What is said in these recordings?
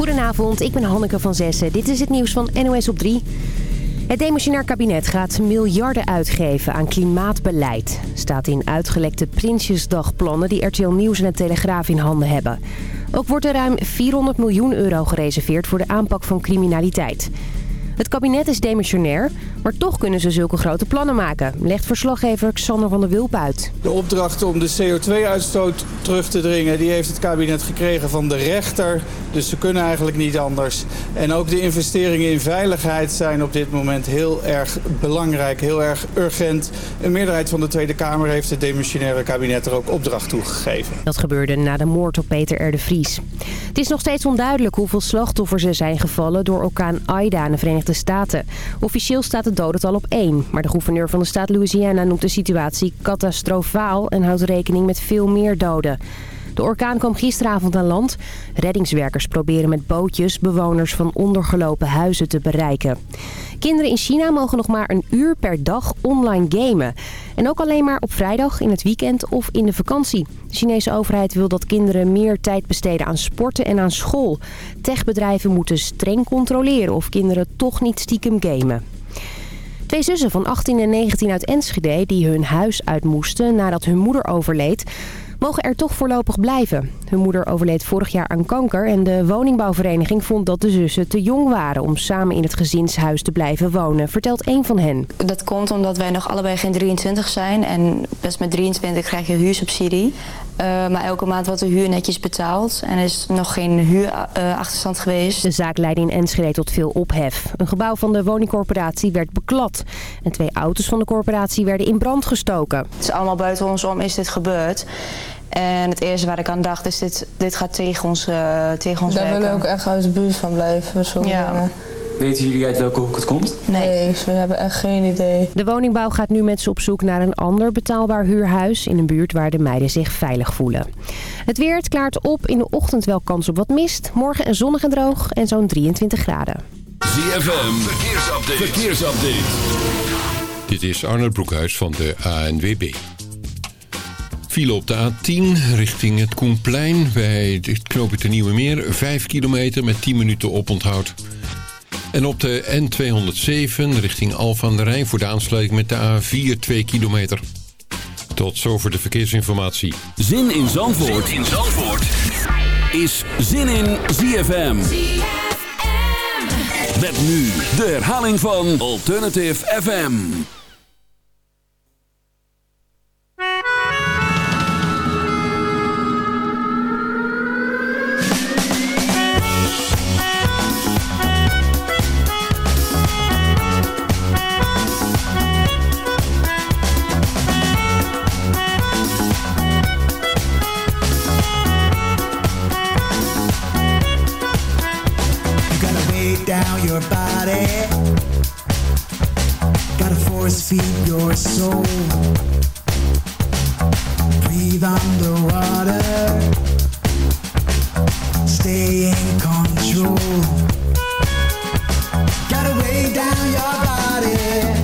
Goedenavond, ik ben Hanneke van Zessen. Dit is het nieuws van NOS op 3. Het demissionair kabinet gaat miljarden uitgeven aan klimaatbeleid. Staat in uitgelekte Prinsjesdagplannen die RTL Nieuws en het Telegraaf in handen hebben. Ook wordt er ruim 400 miljoen euro gereserveerd voor de aanpak van criminaliteit. Het kabinet is demissionair, maar toch kunnen ze zulke grote plannen maken, legt verslaggever Xander van der Wulp uit. De opdracht om de CO2-uitstoot terug te dringen, die heeft het kabinet gekregen van de rechter. Dus ze kunnen eigenlijk niet anders. En ook de investeringen in veiligheid zijn op dit moment heel erg belangrijk, heel erg urgent. Een meerderheid van de Tweede Kamer heeft het demissionaire kabinet er ook opdracht toe gegeven. Dat gebeurde na de moord op Peter R. de Vries. Het is nog steeds onduidelijk hoeveel slachtoffers er zijn gevallen door orkaan Aida in de Verenigde Staten. Officieel staat het dodental op één. Maar de gouverneur van de staat Louisiana noemt de situatie catastrofaal en houdt rekening met veel meer doden. De orkaan kwam gisteravond aan land. Reddingswerkers proberen met bootjes bewoners van ondergelopen huizen te bereiken. Kinderen in China mogen nog maar een uur per dag online gamen. En ook alleen maar op vrijdag, in het weekend of in de vakantie. De Chinese overheid wil dat kinderen meer tijd besteden aan sporten en aan school. Techbedrijven moeten streng controleren of kinderen toch niet stiekem gamen. Twee zussen van 18 en 19 uit Enschede die hun huis uit moesten nadat hun moeder overleed mogen er toch voorlopig blijven. Hun moeder overleed vorig jaar aan kanker en de woningbouwvereniging vond dat de zussen te jong waren om samen in het gezinshuis te blijven wonen, vertelt een van hen. Dat komt omdat wij nog allebei geen 23 zijn en best met 23 krijg je huursubsidie. Uh, maar elke maand wordt de huur netjes betaald en er is nog geen huurachterstand uh, geweest. De zaak leidde in Enschede tot veel ophef. Een gebouw van de woningcorporatie werd beklad. En twee auto's van de corporatie werden in brand gestoken. Het is allemaal buiten ons om is dit gebeurd. En het eerste waar ik aan dacht is, dit, dit gaat tegen ons, uh, tegen ons Daar werken. willen we ook echt uit de buurt van blijven. Zo ja. Weten jullie uit welke hoek het komt? Nee. we hebben echt geen idee. De woningbouw gaat nu met ze op zoek naar een ander betaalbaar huurhuis... in een buurt waar de meiden zich veilig voelen. Het weer het klaart op. In de ochtend wel kans op wat mist. Morgen en zonnig en droog en zo'n 23 graden. ZFM, verkeersupdate. verkeersupdate. Dit is Arnold Broekhuis van de ANWB. File op de A10 richting het Koenplein bij het knooppunt de Nieuwe Meer. 5 kilometer met 10 minuten oponthoud. En op de N207 richting Alphen aan de Rijn voor de aansluiting met de A4 2 kilometer. Tot zover de verkeersinformatie. Zin in Zandvoort, zin in Zandvoort. is Zin in ZFM. Met nu de herhaling van Alternative FM. Down your body. Gotta force feed your soul. Breathe underwater. Stay in control. Gotta weigh down your body.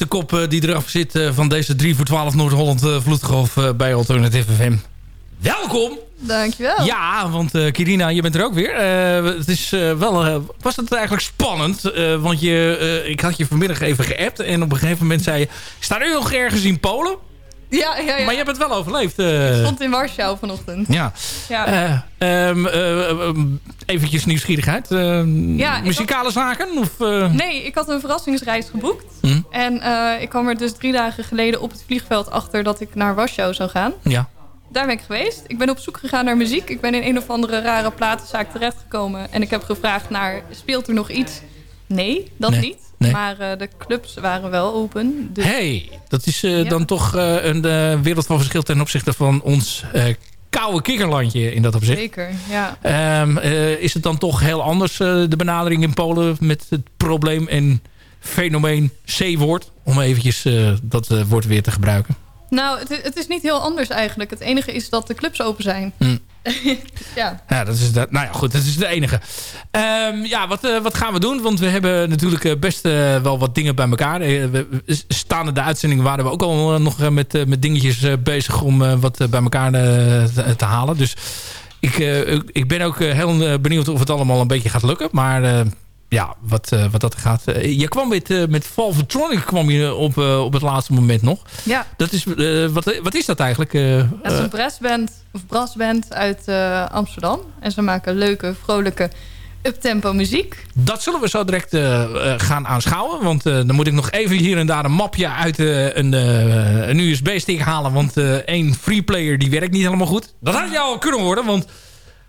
De kop eh, die eraf zit eh, van deze 3 voor 12 Noord-Holland uh, Vloedgolf eh, bij Alternative FM. Welkom! Dankjewel. Ja, want eh, Kirina, je bent er ook weer. Eh, het is eh, wel, eh, was het eigenlijk spannend? Eh, want je, eh, ik had je vanmiddag even geappt en op een gegeven moment zei je... Sta nu nog ergens in Polen? Ja, ja, ja. Maar je hebt het wel overleefd. eh. Ik stond in Warschau vanochtend. ja. Ja. Eh, ehm, eh, ehm, eventjes nieuwsgierigheid. Eh, Ja, ik muzikale zaken? Of? Nee, ik had een verrassingsreis geboekt. Hm? En ik kwam er dus drie dagen geleden op het vliegveld achter dat ik naar Warschau zou gaan. Ja. Daar ben ik geweest. Ik ben op zoek gegaan naar muziek. Ik ben in een of andere rare platenzaak terechtgekomen. En ik heb gevraagd naar, speelt er nog iets? Nee, dat Nee, niet. Nee. Maar eh, de clubs waren wel open. Dus hey, dat is eh, Ja. dan toch eh, een wereld van verschil ten opzichte van ons koude kikkerlandje in dat opzicht. zeker, ja. Ehm, eh, is het dan toch heel anders, de benadering in Polen met het probleem en fenomeen C-woord? Om eventjes dat woord weer te gebruiken. Nou, het, het is niet heel anders eigenlijk. Het enige is dat de clubs open zijn. Hm. ja. Ja, dat is de, nou ja, goed, dat is de enige. Ehm, ja, wat, eh, wat gaan we doen? Want we hebben natuurlijk eh, best eh, wel wat dingen bij elkaar. We, staande de uitzending waren we ook al nog met, met dingetjes bezig om wat bij elkaar te, te halen. Dus ik, ik- ben ook heel benieuwd of het allemaal een beetje gaat lukken. Maar ja, wat, eh, wat dat gaat. eh, je kwam met, eh met Valvetronic kwam je op, op het laatste moment nog. Ja, Dat is, wat, wat is dat eigenlijk? dat is een brassband, of brassband uit Amsterdam. En ze maken leuke, vrolijke, uptempo muziek. Dat zullen we zo direct gaan aanschouwen. Want dan moet ik nog even hier en daar een mapje uit een, een USB-stick halen. Want één freeplayer die werkt niet helemaal goed. Dat had je al kunnen horen. Want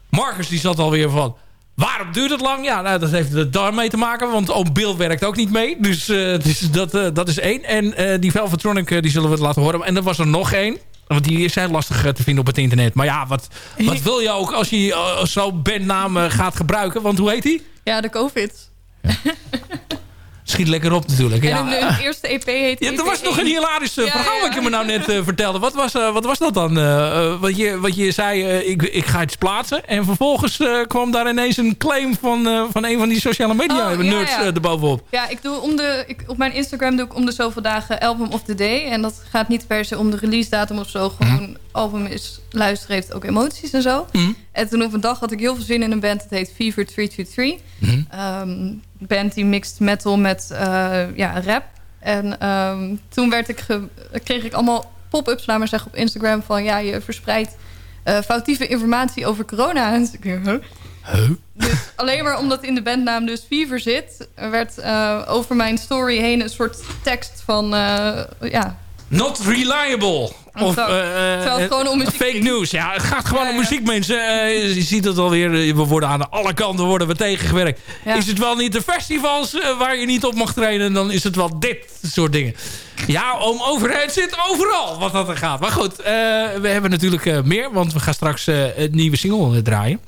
Marcus die zat alweer van... Waarom duurt het lang? Ja, nou, dat heeft er daarmee te maken. Want oom Bill werkt ook niet mee. Dus, eh, dus dat, eh, dat is één. En eh, die Velvetronic die zullen we laten horen. En er was er nog één. Want die is heel lastig te vinden op het internet. Maar ja, wat, wat wil je ook als je zo'n bandnaam gaat gebruiken? Want hoe heet die? Ja, de COVID. Schiet lekker op natuurlijk. En Ja. eerste EP heet Ja, er was EP1. nog een hilarisch Ja, verhaal ja. wat je me nou net eh, vertelde. Wat was, eh, wat was dat dan? Eh, wat, je, wat je zei, ik, ik ga iets plaatsen. En vervolgens kwam daar ineens een claim van, van een van die sociale media Oh, nerds erbovenop. Ja, ik doe om de, ik, op mijn Instagram doe ik om de zoveel dagen album of the day. En dat gaat niet per se om de release datum of zo. Gewoon album is, luisteren heeft ook emoties en zo. Mhm. En toen op een dag had ik heel veel zin in een band. Dat heet Fever 323. Mhm. Ehm, band die mixt metal met eh, ja, rap. En ehm, toen werd ik kreeg ik allemaal pop-ups, laat maar zeggen, op Instagram. Van ja, je verspreidt eh, foutieve informatie over corona. En dus ik dacht, huh? Dus alleen maar omdat in de bandnaam dus Fever zit... werd eh, over mijn story heen een soort tekst van... ja, Not reliable. Of eh, Terwijl het eh, gewoon om muziek fake news. Ja, het gaat gewoon Ja, om ja. muziek, mensen. Eh, je ziet het alweer. eh, We worden aan alle kanten worden we tegengewerkt. Ja. Is het wel niet de festivals eh, waar je niet op mag trainen... dan is het wel dit soort dingen. Ja, om overheid zit overal wat dat er gaat. Maar goed, eh, we hebben natuurlijk eh, meer. Want we gaan straks eh, het nieuwe single eh, draaien.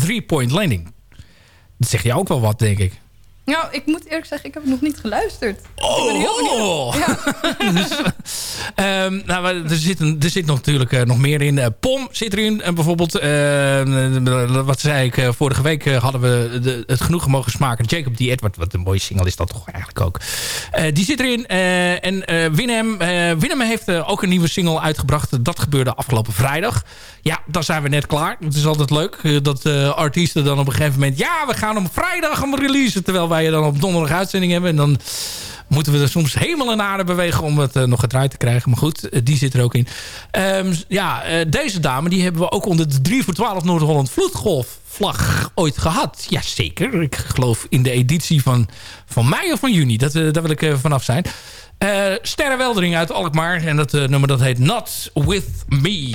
Three Point Landing. Dat zeg je ook wel wat, denk ik. Nou, ik moet eerlijk zeggen, ik heb het nog niet geluisterd. Ik ben heel Oh! Ja. dus, ehm, nou, er, zit een, er zit nog natuurlijk eh, nog meer in. Eh, Pom zit erin. En bijvoorbeeld, eh, wat zei ik, eh, vorige week eh, hadden we de, het genoegen mogen smaken. Jacob D. Edward, wat een mooie single is dat toch eigenlijk ook. Eh, die zit erin. Eh, en eh eh, Willem heeft eh, ook een nieuwe single uitgebracht. Dat gebeurde afgelopen vrijdag. Ja, dan zijn we net klaar. Het is altijd leuk eh, dat eh, artiesten dan op een gegeven moment... Ja, we gaan op vrijdag hem releasen. Terwijl wij dan op donderdag uitzending hebben. En dan moeten we er soms helemaal in aarde bewegen om het eh, nog gedraaid te krijgen. Maar goed, eh, die zit er ook in. Ehm, ja, eh, deze dame die hebben we ook onder de 3 voor 12 Noord-Holland vloedgolfvlag ooit gehad. Jazeker, ik geloof in de editie van, van mei of van juni. Dat, daar wil ik vanaf zijn. Eh Sterre Weldering uit Alkmaar. En dat nummer dat heet Not With Me.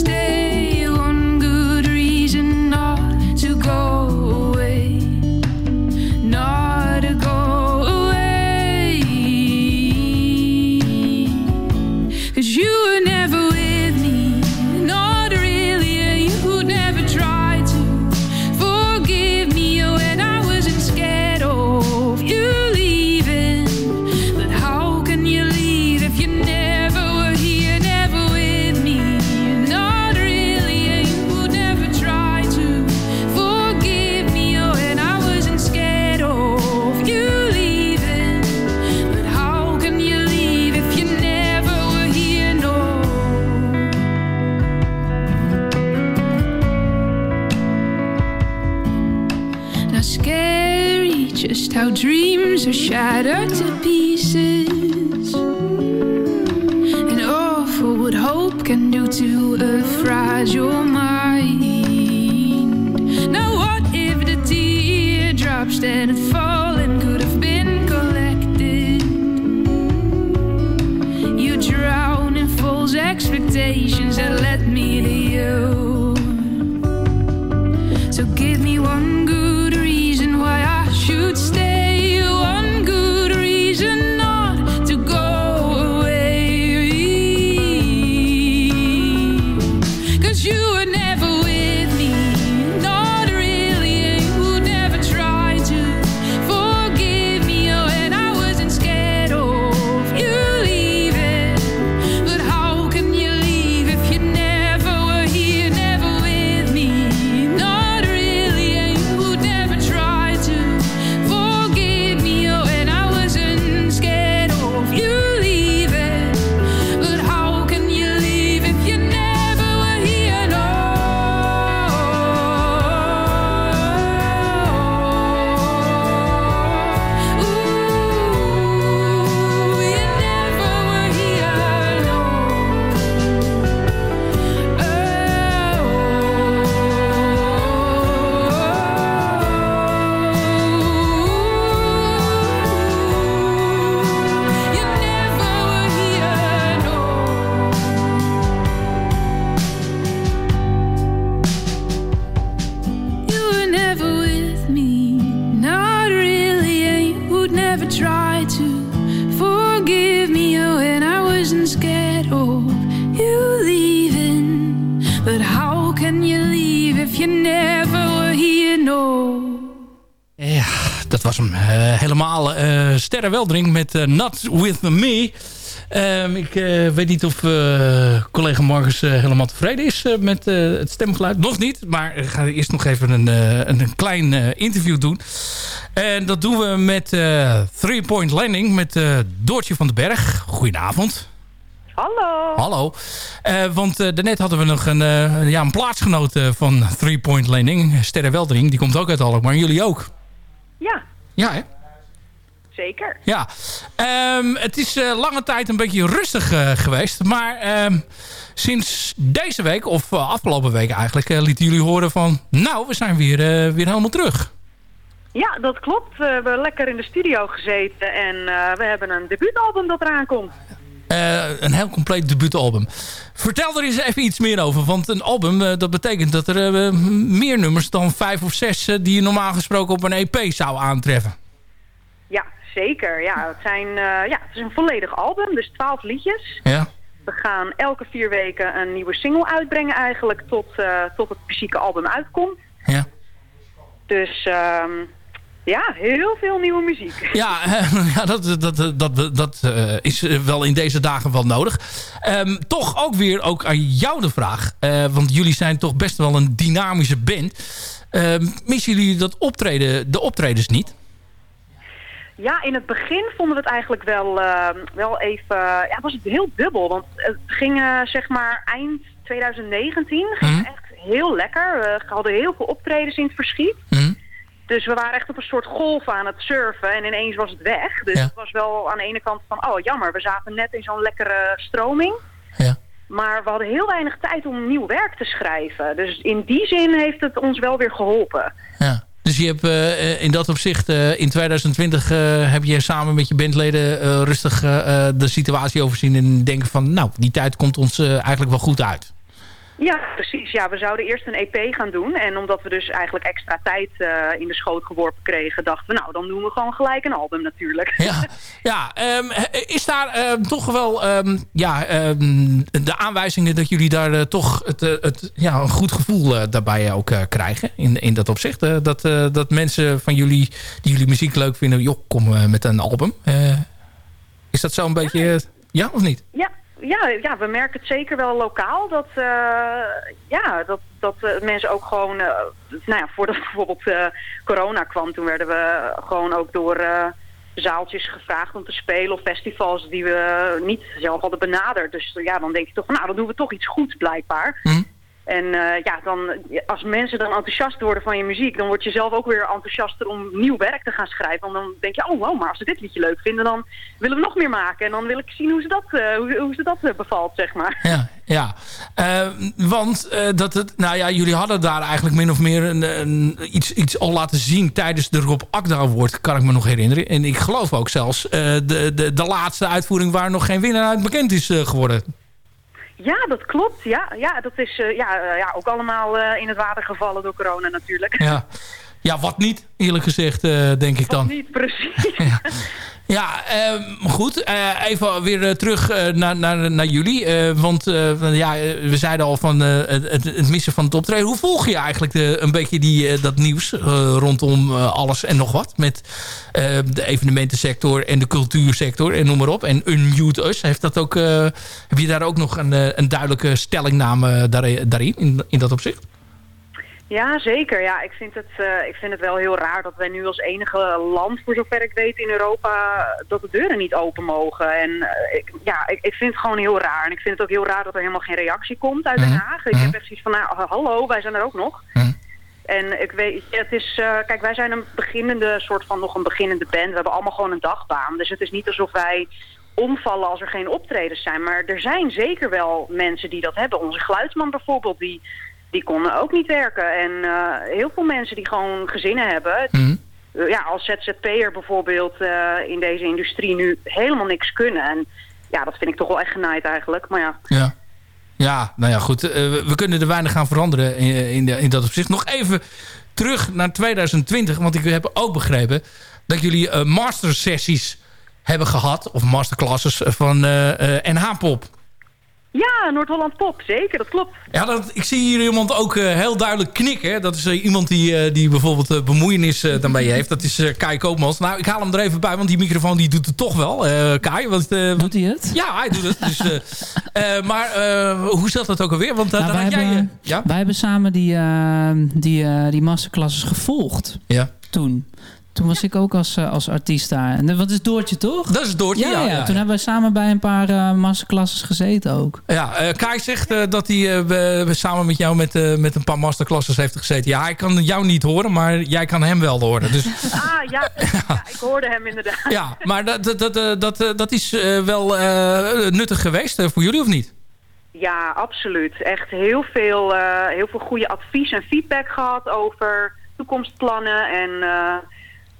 stay. Are shattered to pieces. And awful what hope can do to a fragile mind. Sterre Weldring met Not With Me. Ehm, ik weet niet of collega Marcus helemaal tevreden is met het stemgeluid. Nog niet, maar ik ga eerst nog even een, een, een klein interview doen. En dat doen we met Three Point Landing met Doortje van den Berg. Goedenavond. Hallo. Hallo. Uh, want uh, daarnet hadden we nog een, uh, ja, een plaatsgenoot van Three Point Landing. Sterre Weldering. Die komt ook uit Alkmaar. Maar jullie ook? Ja. Ja, hè? Zeker. Ja. Um, het is lange tijd een beetje rustig geweest. Maar um, sinds deze week, of afgelopen week eigenlijk... lieten jullie horen van... Nou, we zijn weer, weer helemaal terug. Ja, dat klopt. We hebben lekker in de studio gezeten. En we hebben een debuutalbum dat eraan komt. Uh, een heel compleet debuutalbum. Vertel er eens even iets meer over. Want een album, uh, dat betekent dat er uh, meer nummers dan vijf of zes... die je normaal gesproken op een EP zou aantreffen. Ja, zeker. Ja, het, zijn, ja, het is een volledig album, dus twaalf liedjes. Ja. We gaan elke vier weken een nieuwe single uitbrengen eigenlijk... tot, tot het fysieke album uitkomt. Ja. Dus... ehm ja, heel veel nieuwe muziek. Ja, ja dat, dat, dat, dat uh, is wel in deze dagen wel nodig. Um, toch ook weer ook aan jou de vraag. Uh, want jullie zijn toch best wel een dynamische band. Uh, missen jullie dat optreden, de optredens niet? Ja, in het begin vonden we het eigenlijk wel, wel even... Ja, was het heel dubbel. Want het ging zeg maar eind 2019. Ging Mhm. echt heel lekker. We hadden heel veel optredens in het verschiet. Mhm. Dus we waren echt op een soort golf aan het surfen en ineens was het weg. Dus Ja. het was wel aan de ene kant van, oh jammer, we zaten net in zo'n lekkere stroming. Ja. Maar we hadden heel weinig tijd om nieuw werk te schrijven. Dus in die zin heeft het ons wel weer geholpen. Ja. Dus je hebt uh, in dat opzicht uh, in 2020 uh, heb je samen met je bandleden rustig de situatie overzien en denken van nou, die tijd komt ons eigenlijk wel goed uit. Ja, precies. Ja, we zouden eerst een EP gaan doen. En omdat we dus eigenlijk extra tijd uh, in de schoot geworpen kregen... dachten we, nou, dan doen we gewoon gelijk een album natuurlijk. Ja, ja um, is daar um, toch wel um, ja, de aanwijzingen... dat jullie daar uh, toch het, het, ja, een goed gevoel uh, daarbij ook krijgen? In, in dat opzicht. dat, dat mensen van jullie die jullie muziek leuk vinden... joh, kom met een album. is dat zo'n beetje... ja of niet? Ja, ja, ja, we merken het zeker wel lokaal. Dat, uh, ja, dat, dat uh, mensen ook gewoon... Uh, nou ja, voordat bijvoorbeeld corona kwam... toen werden we gewoon ook door zaaltjes gevraagd om te spelen... of festivals die we niet zelf hadden benaderd. Dus ja, dan denk je toch nou, dan doen we toch iets goeds blijkbaar. Hm? En ja, dan, als mensen dan enthousiast worden van je muziek... dan word je zelf ook weer enthousiaster om nieuw werk te gaan schrijven. Want dan denk je, oh wow, maar als ze dit liedje leuk vinden... dan willen we nog meer maken. En dan wil ik zien hoe ze dat, uh, hoe, hoe, ze dat uh, bevalt, zeg maar. Ja, ja. Want dat het, nou ja, jullie hadden daar eigenlijk min of meer een, een, iets, iets al laten zien... tijdens de Rob Akda Award, kan ik me nog herinneren. En ik geloof ook zelfs de, de, de laatste uitvoering... waar nog geen winnaar uit bekend is geworden. Ja, dat klopt. Ja, ja dat is uh, ja, uh, ja, ook allemaal uh, in het water gevallen door corona natuurlijk. Ja, ja wat niet, eerlijk gezegd, denk ik dan. Wat niet, precies. ja, ja goed. even weer terug naar, naar, naar jullie. want ja, we zeiden al van het, het, missen van het optreden. Hoe volg je eigenlijk de, een beetje die, dat nieuws rondom alles en nog wat? Met de evenementensector en de cultuursector en noem maar op. En Unmute Us, heeft dat ook, heb je daar ook nog een, een duidelijke stellingname daarin, in, in dat opzicht? Ja, zeker. Ja, ik, vind het, uh, ik vind het wel heel raar dat wij nu als enige land, voor zover ik weet, in Europa, dat de deuren niet open mogen. En uh, ik, ja, ik, ik vind het gewoon heel raar. En ik vind het ook heel raar dat er helemaal geen reactie komt uit Den Haag. Ik heb echt zoiets van, nou, hallo, wij zijn er ook nog. En ik weet, het is, uh, kijk, wij zijn een beginnende, soort van nog een beginnende band. We hebben allemaal gewoon een dagbaan. Dus het is niet alsof wij omvallen als er geen optredens zijn. Maar er zijn zeker wel mensen die dat hebben. Onze geluidsman bijvoorbeeld, die die konden ook niet werken. En uh, heel veel mensen die gewoon gezinnen hebben... Mm. Uh, ja, als ZZP'er bijvoorbeeld uh, in deze industrie nu helemaal niks kunnen. En ja, dat vind ik toch wel echt genaaid eigenlijk. Maar ja... Ja, ja nou ja, goed. We, we, kunnen er weinig gaan veranderen in, in, de, in dat opzicht. Nog even terug naar 2020. Want ik heb ook begrepen dat jullie mastersessies hebben gehad. Of masterclasses van NH-pop. Ja, Noord-Holland Pop, zeker, dat klopt. Ja, dat, ik zie hier iemand ook eh, heel duidelijk knikken. Dat is eh, iemand die, eh, die bijvoorbeeld uh, bemoeienis daarmee heeft. Dat is Kai Koopmans. Nou, ik haal hem er even bij, want die microfoon die doet het toch wel. Kai, want, doet hij het? Ja, hij doet het. Dus, maar hoe zat dat ook alweer? Want nou, wij, jij, hebben, ja? wij hebben samen die, die, die masterclasses gevolgd. Ja. Toen. Toen was ik ook als, als artiest daar. En wat is Doortje, toch? Dat is Doortje, ja. ja, ja. Toen hebben we samen bij een paar uh, masterclasses gezeten ook. Ja, uh, Kai zegt uh, dat hij samen met jou met, met een paar masterclasses heeft gezeten. Ja, hij kan jou niet horen, maar jij kan hem wel horen. Dus... Ah, ja. ja. ik hoorde hem inderdaad. Ja, maar dat, dat, dat, dat, dat is wel nuttig geweest voor jullie, of niet? Ja, absoluut. Echt heel veel, heel veel goede advies en feedback gehad over toekomstplannen en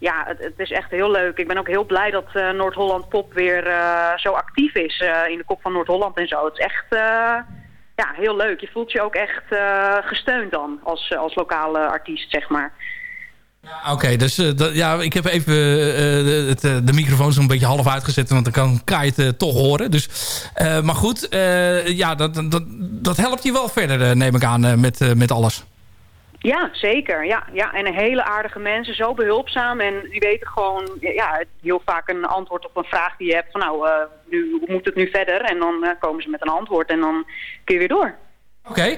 ja, het, het, is echt heel leuk. Ik ben ook heel blij dat uh, Noord-Holland Pop weer uh, zo actief is uh, in de kop van Noord-Holland en zo. Het is echt ja, heel leuk. Je voelt je ook echt gesteund dan als, als lokale artiest, zeg maar. Oké, dus ja, ik heb even de, het, de microfoon zo'n beetje half uitgezet, want dan kan Kai het toch horen. Dus, maar goed, ja, dat, dat, dat helpt je wel verder, neem ik aan, met, met alles. Ja, zeker. Ja, ja. En hele aardige mensen, zo behulpzaam. En die weten gewoon ja, heel vaak een antwoord op een vraag die je hebt. Van nou, uh, nu, hoe moet het nu verder? En dan uh, komen ze met een antwoord en dan kun je weer door. Oké.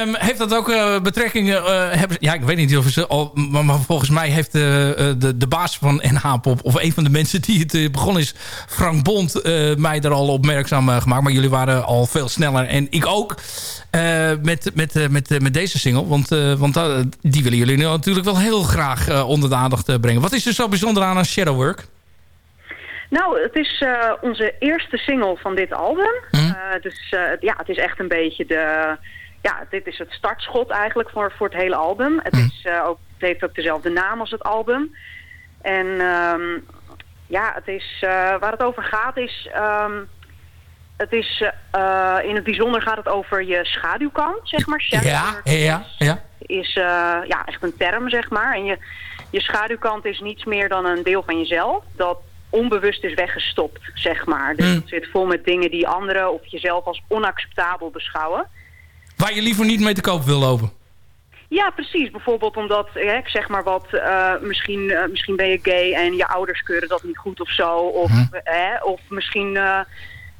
Um, heeft dat ook uh, betrekkingen... hebben, ja, ik weet niet of ze... Al, maar, volgens mij heeft de, de, de baas van NH-pop... of een van de mensen die het begonnen is... Frank Bond mij er al opmerkzaam gemaakt. Maar jullie waren al veel sneller. En ik ook. Met, met, met, met deze single. Want, want die willen jullie natuurlijk wel heel graag onder de aandacht brengen. Wat is er zo bijzonder aan aan Shadowwork? Nou, het is onze eerste single van dit album. Hm? dus ja, het is echt een beetje de... Ja, dit is het startschot eigenlijk voor, voor het hele album. Het, hm? is, ook, het heeft ook dezelfde naam als het album. En um, ja, het is, waar het over gaat is... Um, het is, in het bijzonder gaat het over je schaduwkant, zeg maar. Ja, ja, ja. Is ja, echt een term, zeg maar. En je, je schaduwkant is niets meer dan een deel van jezelf. Dat onbewust is weggestopt, zeg maar. Dus mm. het zit vol met dingen die anderen of jezelf als onacceptabel beschouwen. Waar je liever niet mee te koop wil lopen. Ja, precies. Bijvoorbeeld omdat, ja, ik zeg maar wat, uh, misschien, uh, misschien ben je gay en je ouders keuren dat niet goed of zo. Of, mm. of misschien uh,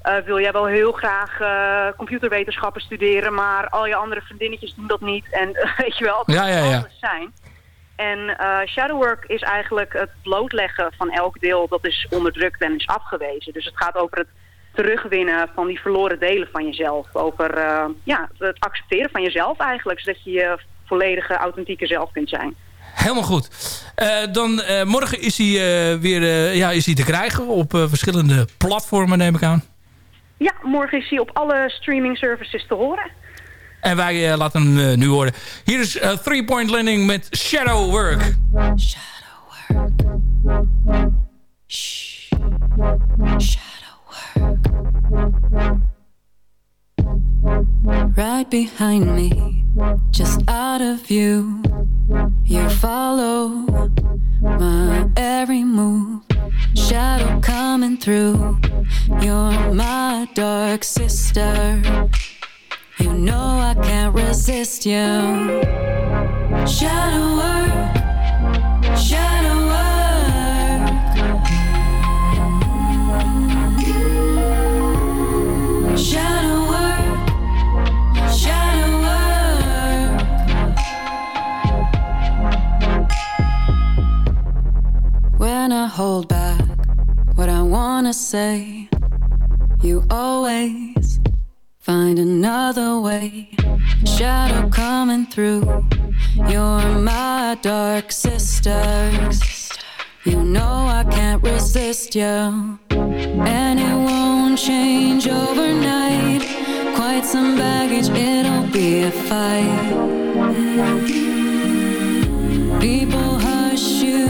uh, wil jij wel heel graag computerwetenschappen studeren, maar al je andere vriendinnetjes doen dat niet. En weet je wel, het ja, ja, ja. alles zijn. En shadowwork is eigenlijk het blootleggen van elk deel dat is onderdrukt en is afgewezen. Dus het gaat over het terugwinnen van die verloren delen van jezelf. Over ja, het accepteren van jezelf eigenlijk, zodat je je volledige authentieke zelf kunt zijn. Helemaal goed. Uh, dan uh, morgen is hij uh, weer ja, is hij te krijgen op verschillende platformen, neem ik aan. Ja, morgen is hij op alle streaming services te horen. En wij uh, laten hem uh, nu horen. Hier is uh, Three Point Landing met Shadow Work. Shadow Work. Shadow Work. Right behind me, just out of view. You follow my every move. Shadow coming through. You're my dark sister. You know I can't resist you. Shadow work, shadow work. Shadow work, shadow work. When I hold back what I wanna say. You always find another way. Shadow coming through. You're my dark sister. You know I can't resist you. And it won't change overnight. Quite some baggage, it'll be a fight. People hush you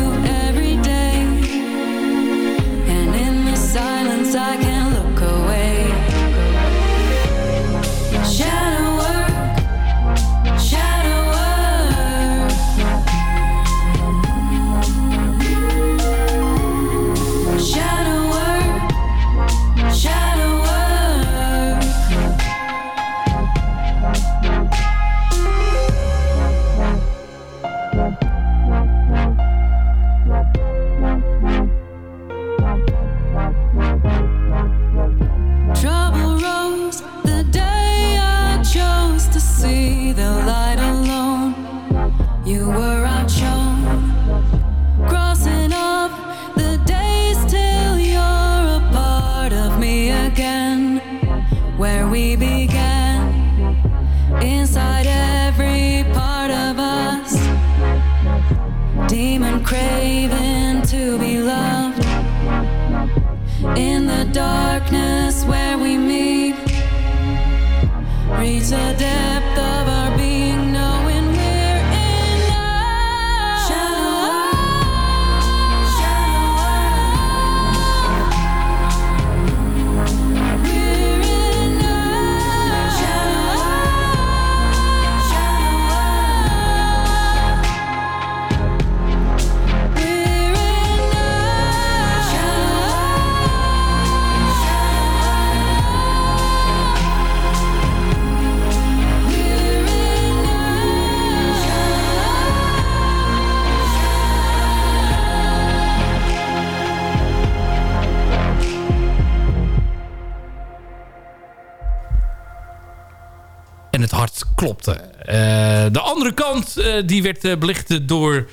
het hart klopte. Eh, de andere kant eh, die werd eh, belicht door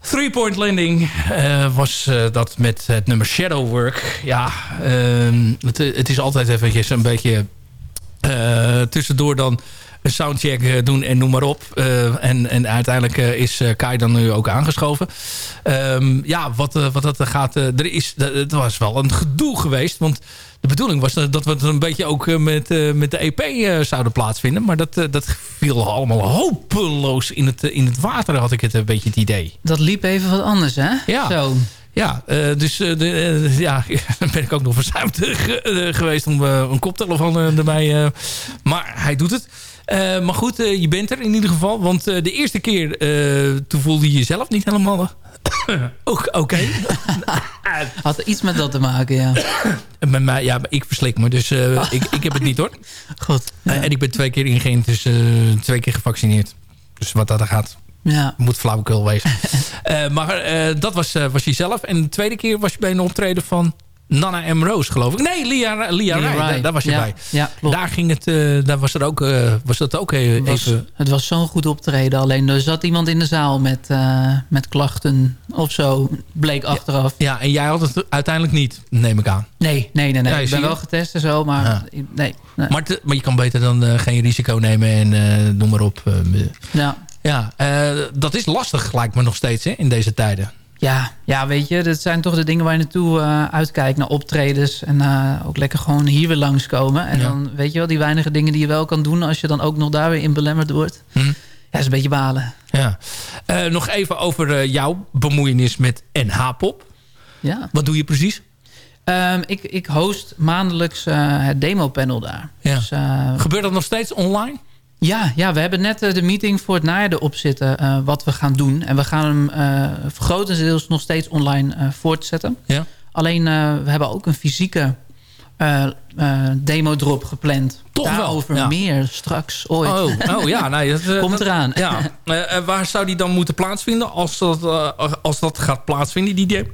Three Point Landing. was dat met het nummer Shadow Work. Ja, ehm, het, is altijd eventjes een beetje tussendoor dan een soundcheck eh, doen en noem maar op. Eh, en, en uiteindelijk eh, is Kai dan nu ook aangeschoven. Ehm, ja, wat, wat dat gaat... er is, het was wel een gedoe geweest. Want de bedoeling was dat we het een beetje ook met, met de EP zouden plaatsvinden. Maar dat, dat viel allemaal hopeloos in het, in het water, had ik het een beetje het idee. Dat liep even wat anders, hè? Ja. Zo. Ja, dus de, ja, dan ben ik ook nog verzuimd ge- geweest om een koptelefoon erbij. maar hij doet het. Eh, maar goed, eh, je bent er in ieder geval. Want eh, de eerste keer, eh, toen voelde je jezelf niet helemaal... Ook Oké. Had iets met dat te maken, ja. Met mij, ja, ik verslik me, dus eh, ik, ik heb het niet hoor. Goed. En ik ben twee keer ingeënt, dus eh, twee keer gevaccineerd. Dus wat dat er gaat, Ja. moet flauwekul wezen. Eh, maar eh, dat was, eh, was jezelf. En de tweede keer was je bij een optreden van Nana M. Rose, geloof ik. Nee, Lia, Lia, Lia Rai, Rai. Daar, was je Ja, bij. ja, klopt. Daar, ging het, eh, daar was, er ook, eh, was dat ook Het was, even... het was zo'n goed optreden. Alleen er zat iemand in de zaal met, eh, met klachten of zo. Bleek achteraf. Ja, en jij had het uiteindelijk niet, neem ik aan. Nee, nee, nee. nee. Ja, ik ben wel getest en zo, maar nee. nee. Maar, te- maar je kan beter dan geen risico nemen en noem maar op. ja. ja dat is lastig, lijkt me nog steeds hè, in deze tijden. Ja, ja, weet je, dat zijn toch de dingen waar je naartoe eh, uitkijkt. Naar optredens en eh, ook lekker gewoon hier weer langskomen. En Ja. dan, weet je wel, die weinige dingen die je wel kan doen... als je dan ook nog daar weer in belemmerd wordt. Hm. Ja, is een beetje balen. Ja. Eh, nog even over jouw bemoeienis met NH-pop. Ja. Wat doe je precies? Ehm, ik, ik host maandelijks het demopanel daar. Ja. Dus, Gebeurt dat nog steeds online? Ja, ja, we hebben net eh, de meeting voor het najaar erop zitten eh, wat we gaan doen. En we gaan hem eh grotendeels nog steeds online voortzetten. Ja. Alleen uh, we hebben ook een fysieke uh, uh, demo-drop gepland. Toch Daarover wel, ja. meer straks ooit. Oh, oh ja, nee, dat, uh, Komt eraan. Ja. Uh, waar zou die dan moeten plaatsvinden als dat, als dat gaat plaatsvinden, die demo?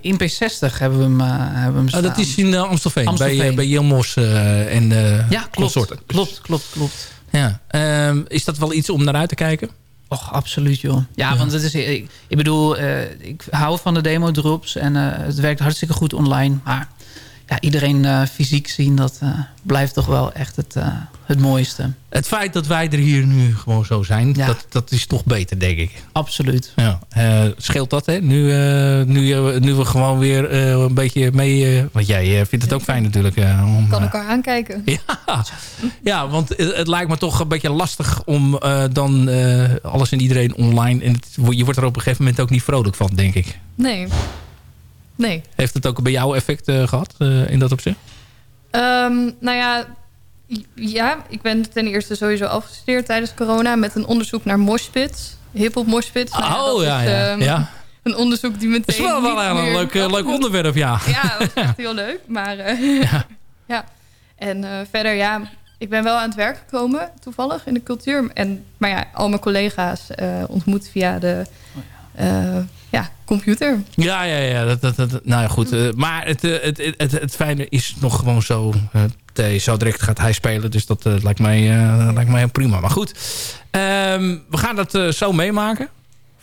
in P60 hebben we hem, hebben we hem staan. Oh, dat is in Amstelveen, Amstelveen, bij, bij Jelmos en Ja, klopt, consorten. klopt, klopt, klopt. Ja. Uh, is dat wel iets om naar uit te kijken? Och, absoluut joh. Ja, ja. want het is, ik, ik bedoel, uh, ik hou van de demo-drops en uh, het werkt hartstikke goed online. Maar ja, iedereen uh, fysiek zien, dat uh, blijft toch wel echt het, het mooiste. Het feit dat wij er hier nu gewoon zo zijn, ja. dat, dat is toch beter, denk ik. Absoluut. Ja, scheelt dat, hè? Nu, nu, nu we gewoon weer een beetje mee... want jij vindt het ook fijn natuurlijk. om, kan elkaar aankijken. Ja, ja want het, het, lijkt me toch een beetje lastig om dan alles en iedereen online... en het, je wordt er op een gegeven moment ook niet vrolijk van, denk ik. Nee. Nee. Heeft het ook bij jou effect uh, gehad uh, in dat opzicht? Um, nou ja, ja, ik ben ten eerste sowieso afgestudeerd tijdens corona... met een onderzoek naar moshpits. Hip-hop moshpits. Nou, oh, ja, is, ja, um, ja. Een onderzoek die meteen... Dat is wel, wel een leuk, uh, leuk onderwerp, ja. Ja, dat is echt heel leuk. Maar uh, ja. ja. En uh, verder, ja, ik ben wel aan het werk gekomen, toevallig, in de cultuur. En, maar ja, al mijn collega's ontmoet via de... Oh, ja. Computer. Ja, ja, ja. Dat, dat, dat, nou ja, goed. eh, maar het, eh, het, het, het, het fijne is nog gewoon zo... eh, zo direct gaat hij spelen. Dus dat lijkt, mij, lijkt mij prima. Maar goed, ehm, we gaan dat zo meemaken.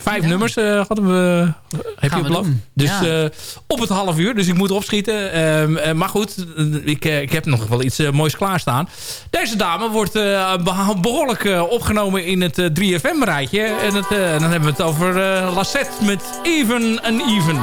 Vijf nummers eh, hadden we. heb Gaan je doen. Dus Ja. eh, op het half uur. Dus ik moet opschieten. Ehm, eh, maar goed, ik, ik heb nog wel iets moois klaarstaan. Deze dame wordt eh, behoorlijk eh, opgenomen in het eh, 3FM-rijtje. En het, dan hebben we het over Lassette met Even and Even.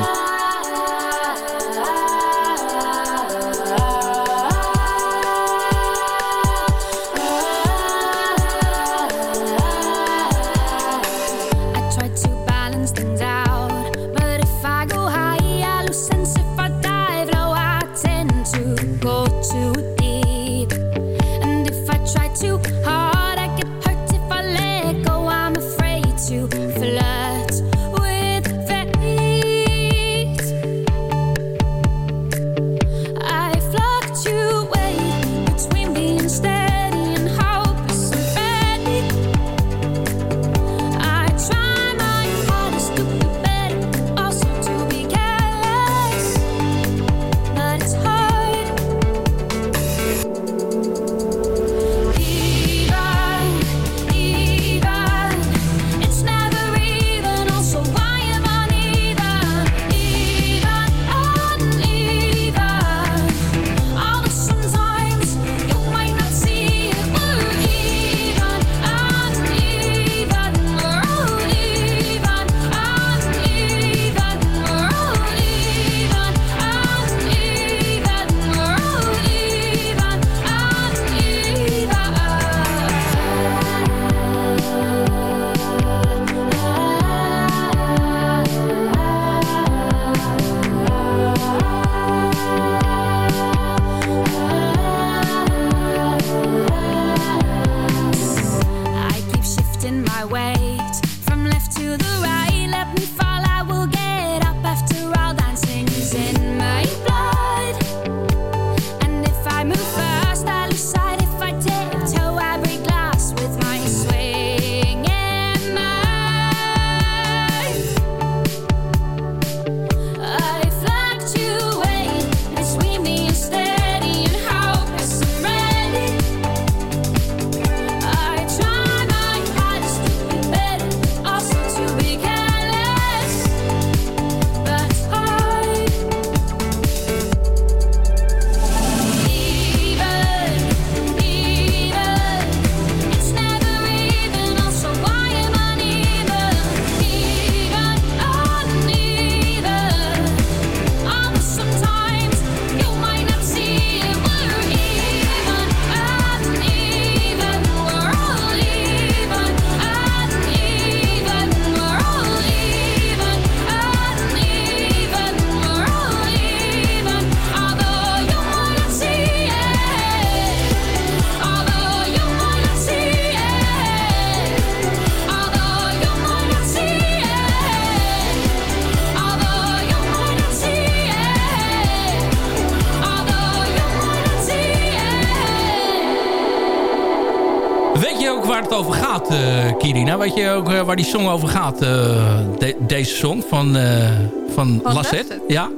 Weet je ook eh, waar die song over gaat? eh, de- deze song van, eh van Van? Lassette? Ja?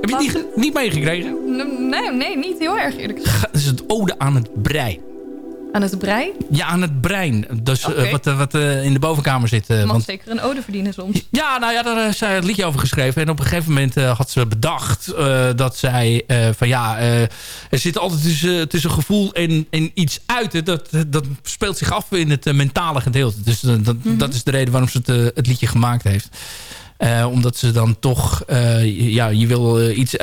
Heb je het niet, ge- niet meegekregen? Nee, nee, niet heel erg eerlijk gezegd. Het is het ode aan het brein. Aan het brein Ja, aan het brein. Dus eh, wat, eh, wat eh, in de bovenkamer zit. mag want, zeker een ode verdienen soms. ja, nou ja, daar is zij het liedje over geschreven. En op een gegeven moment had ze bedacht dat zij van ja, er zit altijd tussen, tussen gevoel en, en iets uiten. Dat, dat speelt zich af in het mentale gedeelte. Dus dat, dat is de reden waarom ze het, het liedje gemaakt heeft. Eh, omdat ze dan toch, eh, ja, je wil eh, iets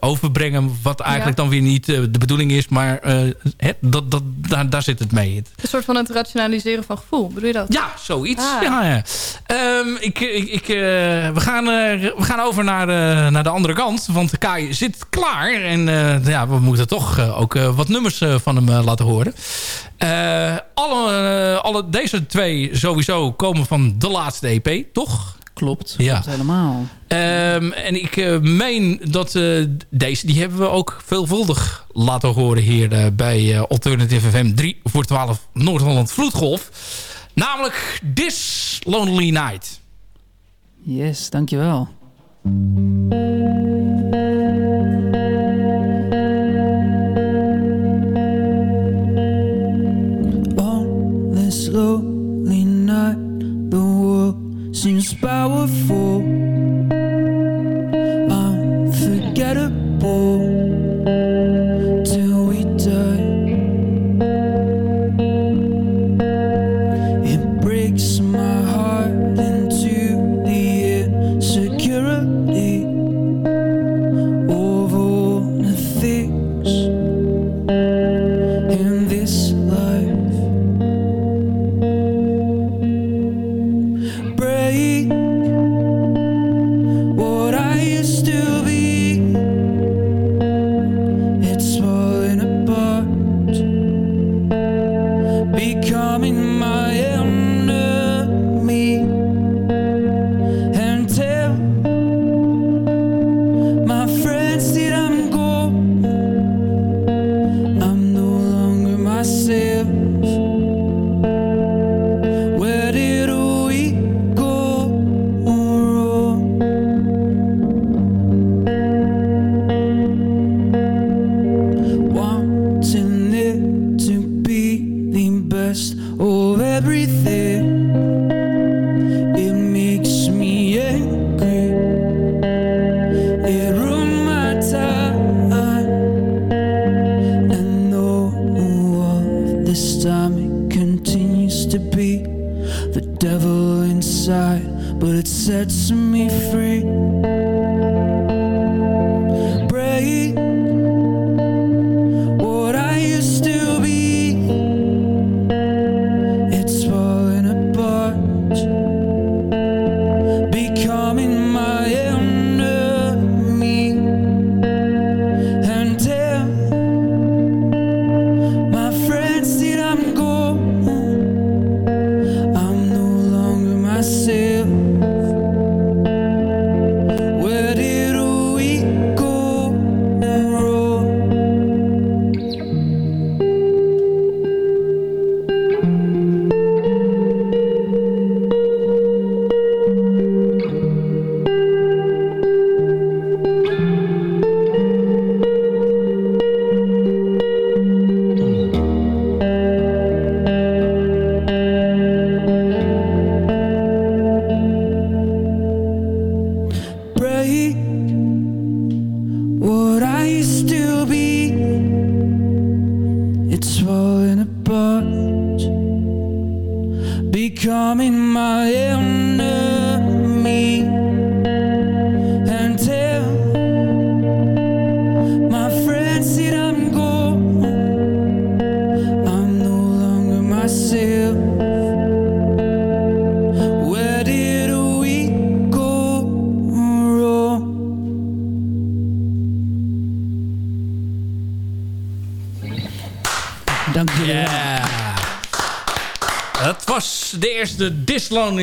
overbrengen wat eigenlijk Ja. dan weer niet de bedoeling is. Maar hè, dat, dat, daar, daar zit het mee. Een soort van het rationaliseren van gevoel, bedoel je dat? Ja, zoiets. Ah. Ja, ja. Ehm, ik, ik, ik, we, gaan, we gaan over naar, naar de andere kant. Want Kai zit klaar. En ja, we moeten toch ook wat nummers van hem laten horen. Eh, alle, alle, deze twee sowieso komen van de laatste EP, toch? Klopt, ja. Helemaal. Ehm, en ik eh, meen dat eh, deze, die hebben we ook veelvuldig laten horen hier eh, bij Alternative FM 3 voor 12 Noord-Holland Vloedgolf. Namelijk This Lonely Night. Yes, dankjewel. powerful.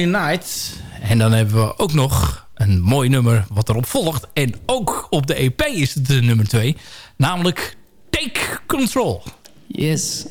Lonely Night. En dan hebben we ook nog een mooi nummer wat erop volgt. En ook op de EP is het de nummer 2. Namelijk Take Control. Yes.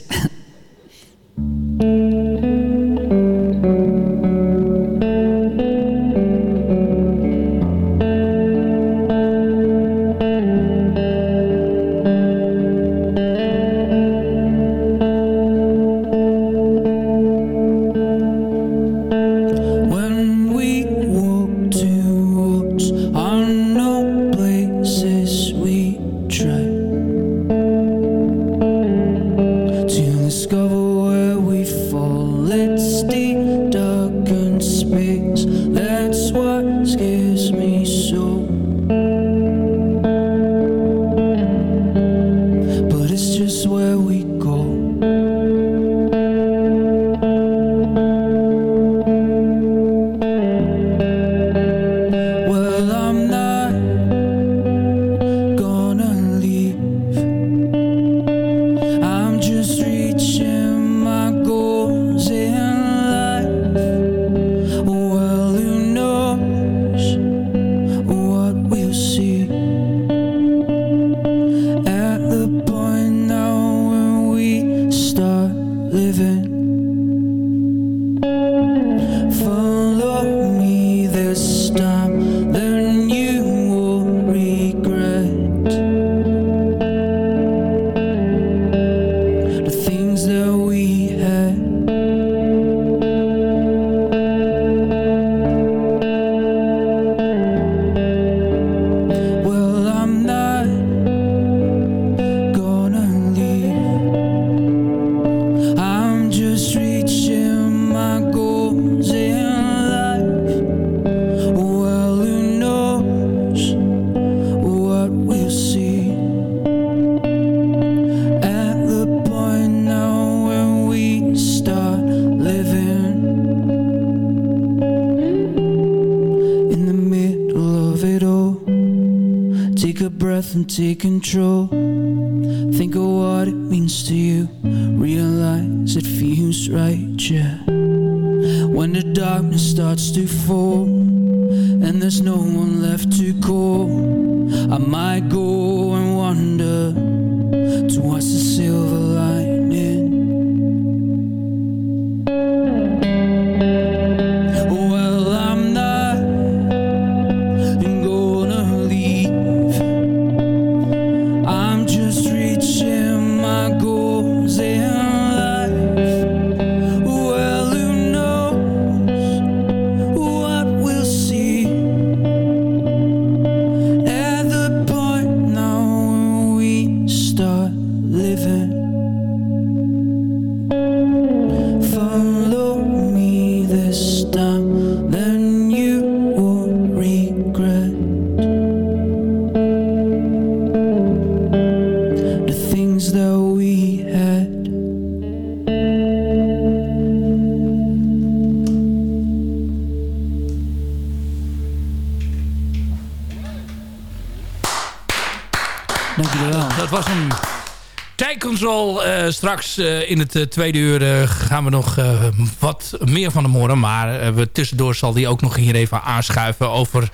In het eh, tweede uur eh, gaan we nog eh, wat meer van hem horen. Maar we, tussendoor zal hij ook nog hier even aanschuiven over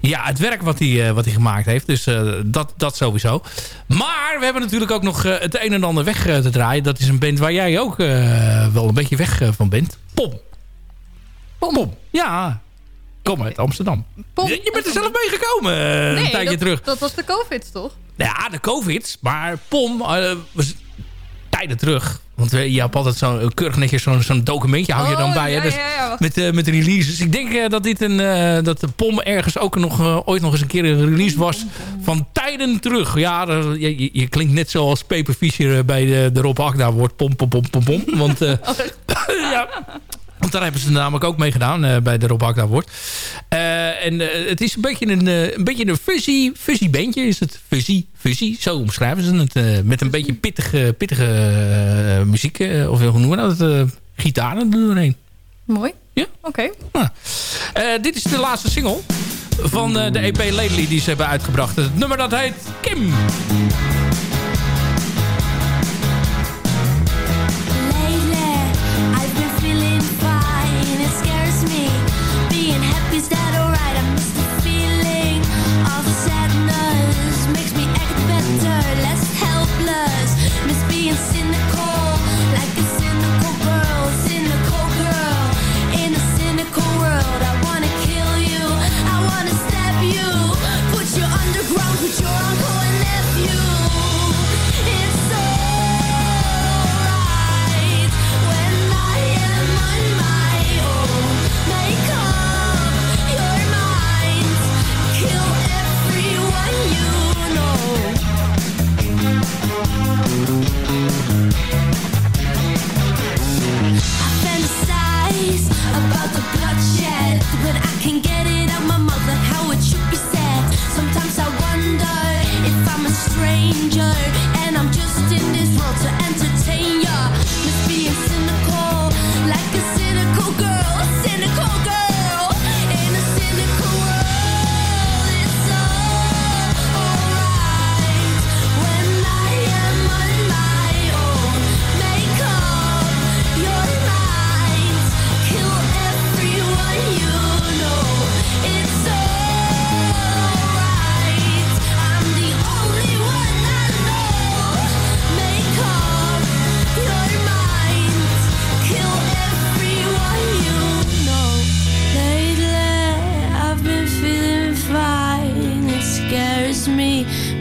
ja, het werk wat hij, wat hij gemaakt heeft. Dus dat, dat sowieso. Maar we hebben natuurlijk ook nog het een en ander weg te draaien. Dat is een band waar jij ook wel een beetje weg van bent. Pom. Pom. Ja. Kom uit Amsterdam. Je, je bent er zelf mee gekomen een tijdje dat, terug. dat was de covid toch? Ja, de covid. Maar Pom was tijden terug. Want eh, je hebt altijd zo'n keurig netjes zo'n documentje hou je dan Oh, bij. ja, hè? Dus ja, ja, met, eh, met releases. Ik denk eh, dat dit een eh, dat de Pom ergens ook nog eh, ooit nog eens een keer een release was van tijden terug. Ja, je, je, je klinkt net zoals Peper Fischer eh, bij de, de Rob Agda woord pom pom pom pom pom. Want eh, ja, want daar hebben ze namelijk ook mee gedaan eh, bij de Rob Agda woord. Eh, en eh, het is een beetje een, een, beetje een fuzzy, fuzzy bandje. Is het fuzzy, fuzzy, zo omschrijven ze het. met een beetje pittige, pittige muziek. of hoe noemen we dat? gitaren er doorheen. Mooi. Ja. Oké. Eh, dit is de laatste single van de EP Lately die ze hebben uitgebracht. Het nummer dat heet Kim.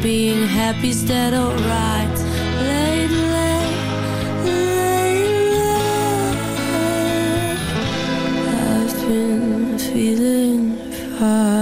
Being happy's that alright. Lately, lately, I've been feeling fine.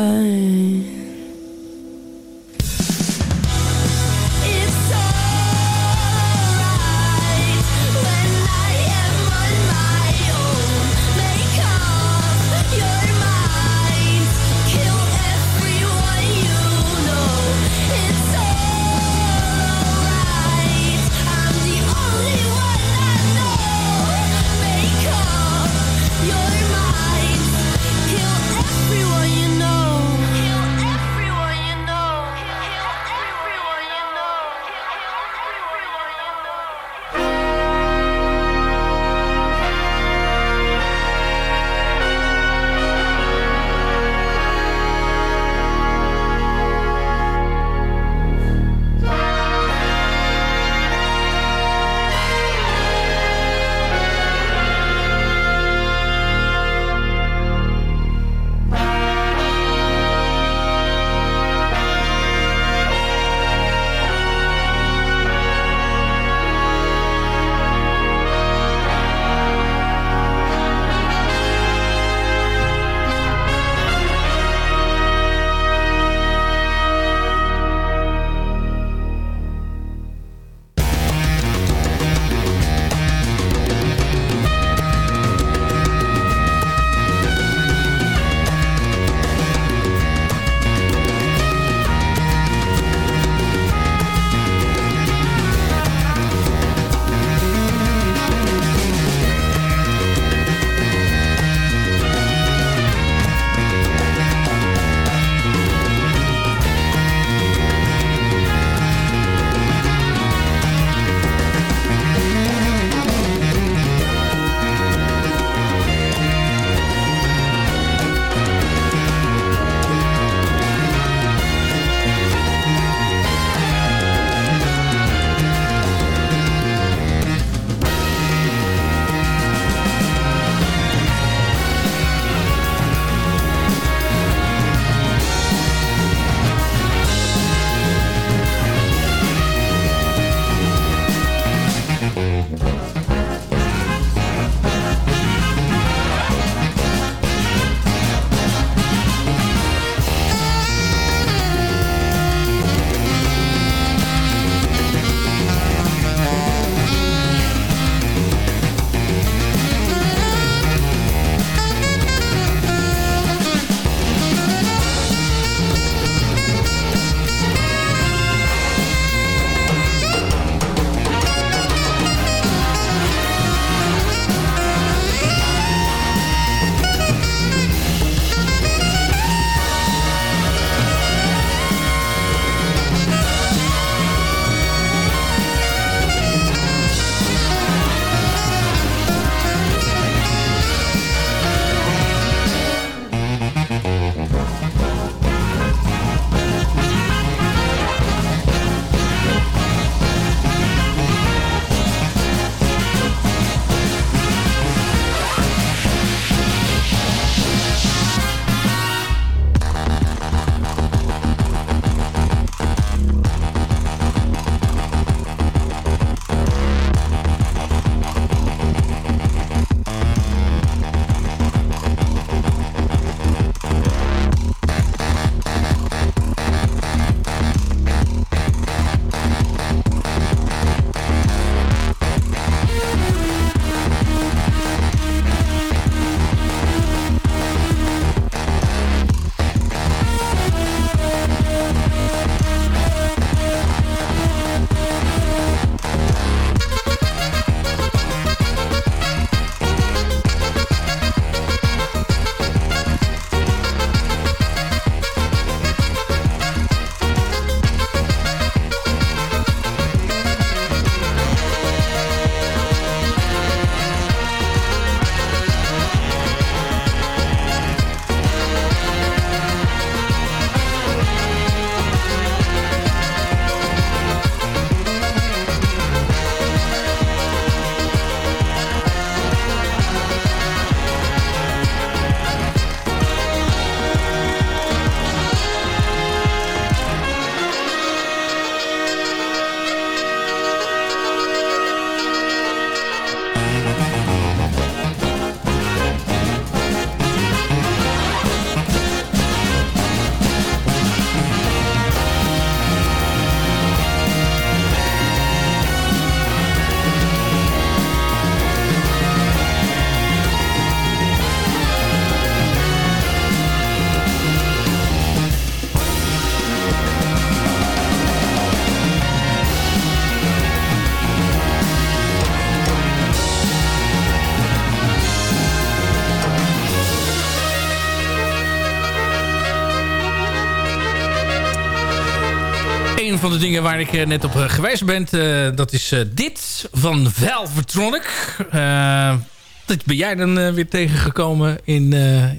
Van de dingen waar ik eh, net op eh, geweest ben, eh, dat is dit van Velvetronic. Eh dat ben jij dan weer tegengekomen in,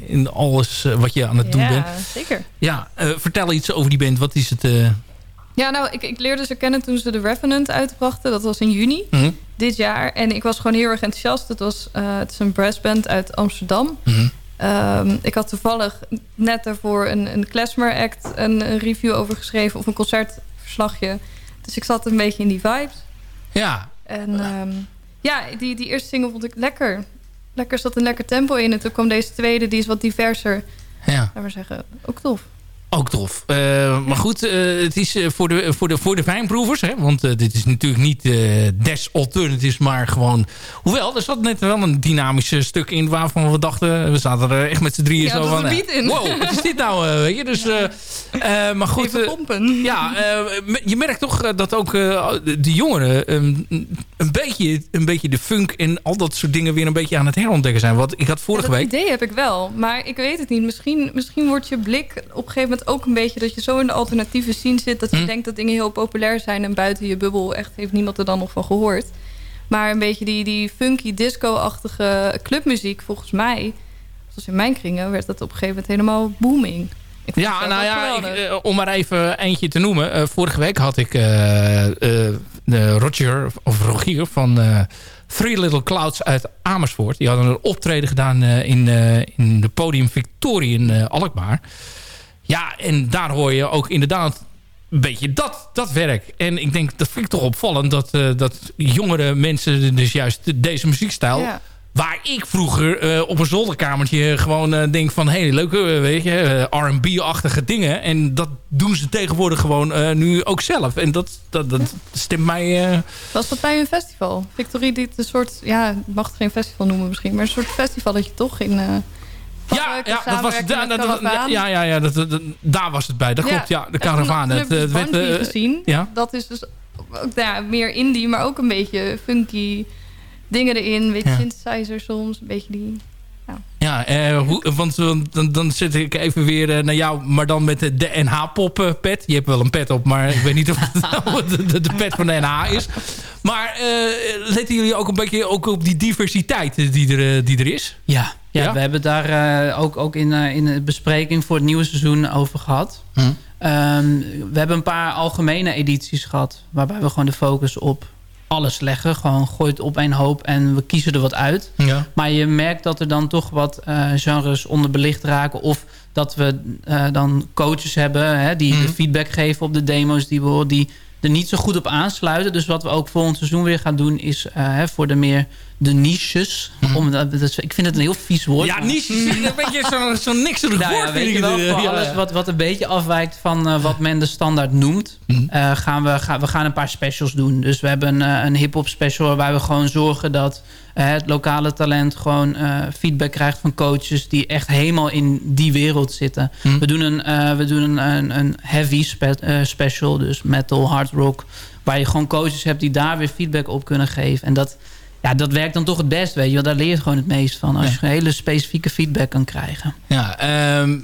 in alles wat je aan het doen ja, bent. zeker. Ja, vertel iets over die band. Wat is het? Ja, nou, ik, ik leerde ze kennen toen ze The Revenant uitbrachten. Dat was in juni mhm, dit jaar. En ik was gewoon heel erg enthousiast. Het, was, eh, het is een brassband uit Amsterdam. mhm. Ehm, ik had toevallig net daarvoor een, een Klezmer Act... Een, review over geschreven of een concertverslagje. Dus ik zat een beetje in die vibes. Ja, En ehm, ja, die, die eerste single vond ik lekker. Lekker zat een lekker tempo in. En toen kwam deze tweede, die is wat diverser. Ja. Laten we zeggen, ook tof. Ook tof. Eh, maar goed, eh, het is eh, voor, de, voor, de, voor de fijnproevers. Hè? Want dit is natuurlijk niet des alternatives, maar gewoon... Hoewel, er zat net wel een dynamisch stuk in waarvan we dachten... We zaten er echt met z'n drieën Ja, zo van... in. Wow, wat is dit nou? weet je? Dus, maar goed, Even pompen. ja, je merkt toch dat ook de jongeren ehm, een, beetje, een beetje de funk en al dat soort dingen weer een beetje aan het herontdekken zijn. Want ik had vorige dat week... idee heb ik wel, maar ik weet het niet. Misschien, misschien wordt je blik op een gegeven moment ook een beetje... dat je zo in de alternatieve scene zit... dat je Hm. denkt dat dingen heel populair zijn... en buiten je bubbel echt heeft niemand er dan nog van gehoord. Maar een beetje die, die funky disco-achtige clubmuziek, volgens mij... zoals in mijn kringen, werd dat op een gegeven moment helemaal booming. Ja, nou ja, ik, eh, om maar even eentje te noemen. Eh, vorige week had ik eh, Roger, of Rogier van eh, Three Little Clouds uit Amersfoort. Die hadden een optreden gedaan eh, in, eh, in de podium Victorie in Alkmaar. Ja, en daar hoor je ook inderdaad een beetje dat, dat werk. En ik denk, dat vind ik toch opvallend... dat, dat jongere mensen dus juist deze muziekstijl... Waar ik vroeger eh, op een zolderkamertje gewoon eh, denk van... hé, hey, leuke, eh, weet je, R&B-achtige dingen. En dat doen ze tegenwoordig gewoon nu ook zelf. En dat, dat, dat stemt mij... Was dat bij een festival? Victorie dit een soort, ja, mag het geen festival noemen misschien... maar een soort festival dat je toch in... ja, ja, dat was, da- ja, ja, ja dat, dat- daar was het bij. Dat klopt, ja. De karavaan. Het, het werd, eh, gezien. ja. Dat is dus ook ja, meer indie, maar ook een beetje funky dingen erin. Een beetje Ja. synthesizer soms, een beetje die... Ja, eh, hoe, want eh, dan, dan zit ik even weer eh, naar jou, maar dan met de, de NH-pop-pet. Je hebt wel een pet op, maar ik weet niet of het nou de, de, de pet van de NH is. Maar eh, letten jullie ook een beetje ook op die diversiteit eh, die er, eh, die er is? Ja, ja, Ja? we hebben daar eh, ook, ook in, eh, in de bespreking voor het nieuwe seizoen over gehad. Hm. Ehm, we hebben een paar algemene edities gehad... waarbij we gewoon de focus op alles leggen. Gewoon gooit op één hoop en we kiezen er wat uit. Ja. Maar je merkt dat er dan toch wat eh, genres onderbelicht raken... of dat we eh, dan coaches hebben hè, die de feedback geven op de demo's... die, we, die er niet zo goed op aansluiten. Dus wat we ook volgend seizoen weer gaan doen... is eh, hè, voor de meer de niches. Om, dat, is- ik vind het een heel vies woord. Ja, maar- niche is een beetje zo'n zo nikserig nou ja, weet je wel, voor alles wat, wat een beetje afwijkt van eh, wat men de standaard noemt... eh, gaan we, gaan, we gaan een paar specials doen. Dus we hebben een, eh, een hip-hop special waarbij we gewoon zorgen dat het lokale talent gewoon feedback krijgt van coaches die echt helemaal in die wereld zitten. Hm. We doen een, we doen een, een, heavy spe- special, dus metal, hard rock, waar je gewoon coaches hebt die daar weer feedback op kunnen geven. En dat, ja, dat werkt dan toch het best, weet je wel. Daar leer je gewoon het meest van. Als je hele specifieke feedback kan krijgen. Ja, ehm,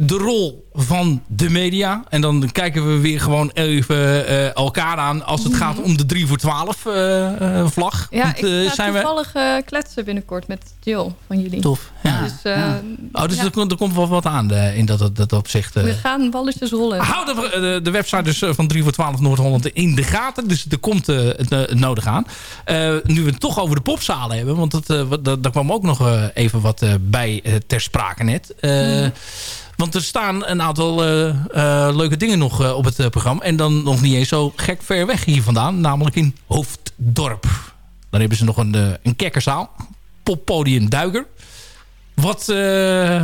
de rol van de media. En dan kijken we weer gewoon even eh, elkaar aan... als het gaat om de 3 voor 12 eh, eh, vlag. Ja, Want, ik ga zijn we... toevallig eh, kletsen binnenkort met Jill van jullie. Tof. Ja. Dus, eh, Oh, dus ja, er, komt, er komt wel wat aan eh, in dat, dat opzicht. eh. we gaan balletjes rollen. Hou de, de, de website dus van 3 voor 12 Noord-Holland in de gaten. Dus er komt eh, het, het nodig aan. Eh, nu we het toch over de popzalen hebben. Want dat, eh, dat, daar kwam ook nog even wat bij ter sprake net. Eh, Want er staan een aantal eh, eh, leuke dingen nog eh, op het programma. En dan nog niet eens zo gek ver weg hier vandaan. Namelijk in Hoofddorp. Daar hebben ze nog een, een kekkerzaal. Poppodium Duiker. Wat,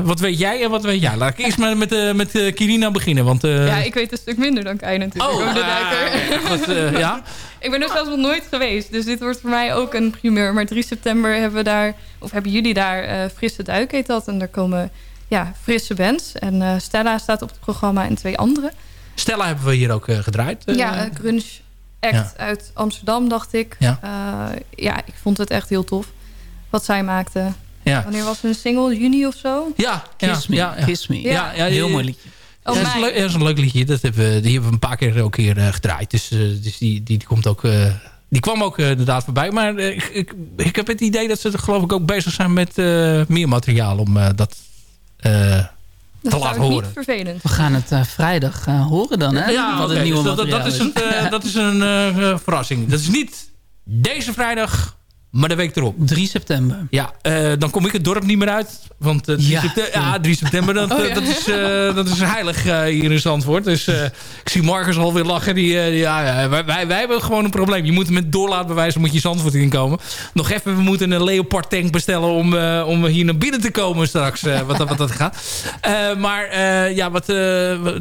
wat weet jij en wat weet jij? Laat ik eerst maar met, met Kirina beginnen. Want, ja, ik weet een stuk minder dan Kai natuurlijk. Oh, de ah, duiker. goed, ja. ik ben er zelfs nog nooit geweest. Dus dit wordt voor mij ook een primeur. Maar 3 september hebben we daar, of hebben jullie daar Frisse Duik heet dat. En daar komen ja, frisse bands. En eh, Stella staat op het programma en twee andere. Stella hebben we hier ook eh, gedraaid. eh. ja, een grunge act ja. uit Amsterdam, dacht ik. Ja. Eh, ja, ik vond het echt heel tof. Wat zij maakte. Ja. Wanneer was een single? Juni of zo? Ja, Kiss Me, ja, ja. Kiss Me. Ja, ja, Heel mooi liedje. Oh, Ja, dat, is een mij. leuk, dat is een leuk liedje. Dat hebben, we- die hebben we een paar keer ook hier eh, gedraaid. Dus, eh, dus die, die, die, komt ook, eh, die kwam ook inderdaad voorbij. Maar ik, ik, ik heb het idee dat ze er geloof ik ook bezig zijn met eh, meer materiaal om eh, dat te Dat laten horen. niet vervelend. We gaan het eh, vrijdag eh, horen dan, hè? Ja, Wat het nieuwe dus dat, dat, is het, eh, dat is een eh, verrassing. Dat is niet deze vrijdag, maar de week erop. 3 september. Ja, eh, dan kom ik het dorp niet meer uit. Want eh, 3, Ja. september, ja, 3 september, dat, Oh, eh, ja. dat, is, eh, dat is heilig eh, hier in Zandvoort. Dus eh, ik zie Marcus alweer lachen. Die, eh, ja, wij, wij, wij hebben gewoon een probleem. Je moet met doorlaatbewijs moet je Zandvoort inkomen. Nog even, we moeten een Leopard tank bestellen om, eh, om hier naar binnen te komen straks. eh, wat, dat- wat dat gaat. Eh, maar eh, ja, wat, eh,